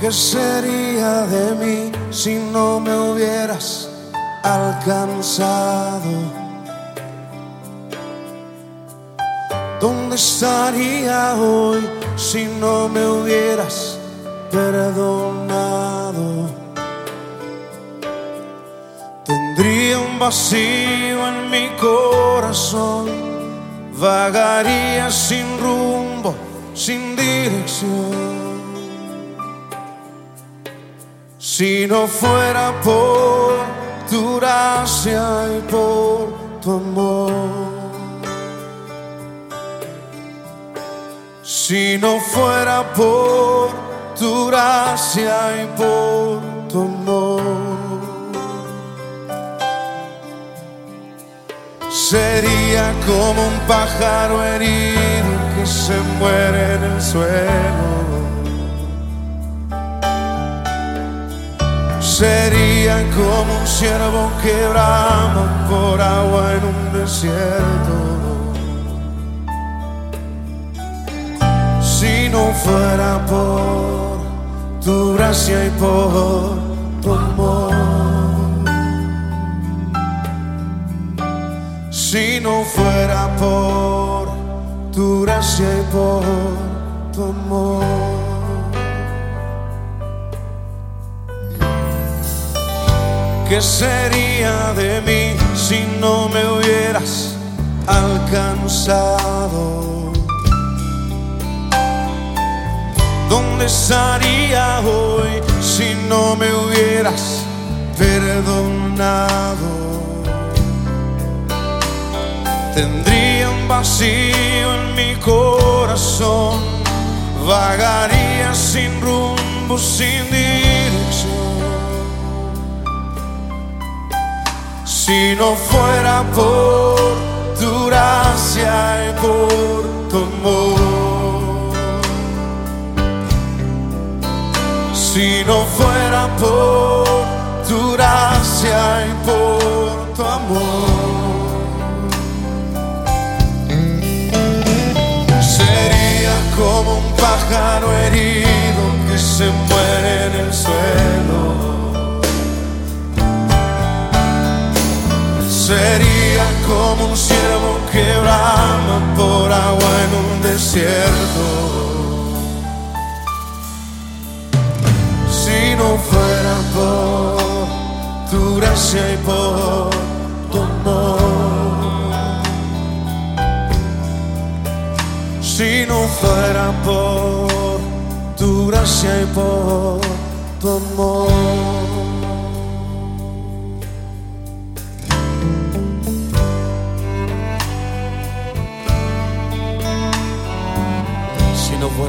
¿Qué sería de mí si no me hubieras alcanzado? ¿Dónde estaría hoy si no me hubieras perdonado? Tendría un vacío en mi corazón, vagaría sin rumbo, sin dirección. Si no fuera por tu gracia y por tu amor. Si no fuera por tu gracia y por tu amor. Sería como un pájaro herido que se muere en el suelo. Sería como un ciervo que brama por agua en un desierto. Si no fuera por tu gracia y por tu amor. Si no fuera por tu gracia y por tu amor. ¿Qué sería de mí si no me hubieras alcanzado? ¿Dónde estaría hoy si no me hubieras perdonado? Tendría un vacío en mi corazón, vagaría sin rumbo, sin dirección. Si no fuera por tu gracia y por tu amor. Si no fuera por tu gracia y por tu amor. Sería como un pájaro herido que se muere Sería como un ciervo que por agua en un desierto. Si no fuera por tu gracia y por tu amor. Si no fuera por tu gracia y por tu amor.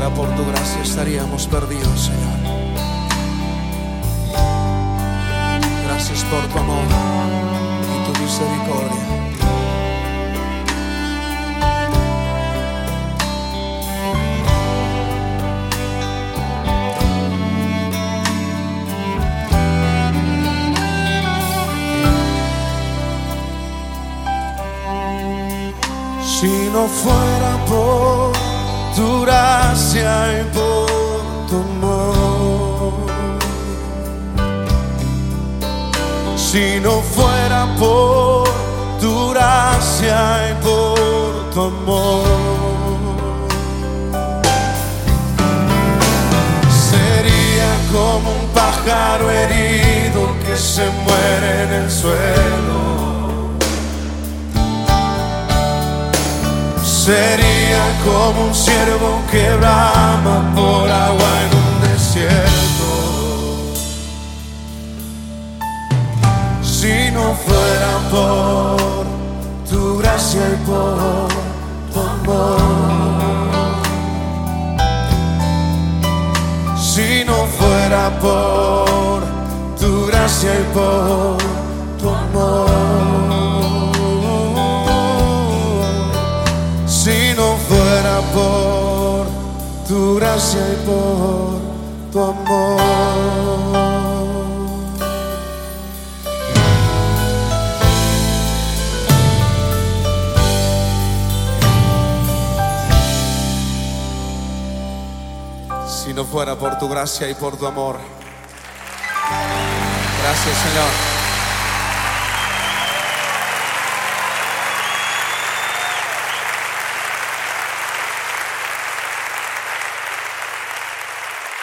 Fuera por tu gracia estaríamos perdidos, Señor. Gracias por tu amor y tu misericordia. Si no fuera por tu y por tu amor. Si no fuera por tu y por tu amor. Sería como un pájaro herido que se muere en el suelo. Sería como un ciervo que brama por agua en un desierto. Si no fuera por tu gracia y por tu amor. Si no fuera por tu gracia y por tu gracia y por tu amor. si no fuera por tu gracia y por tu amor. Gracias, Señor.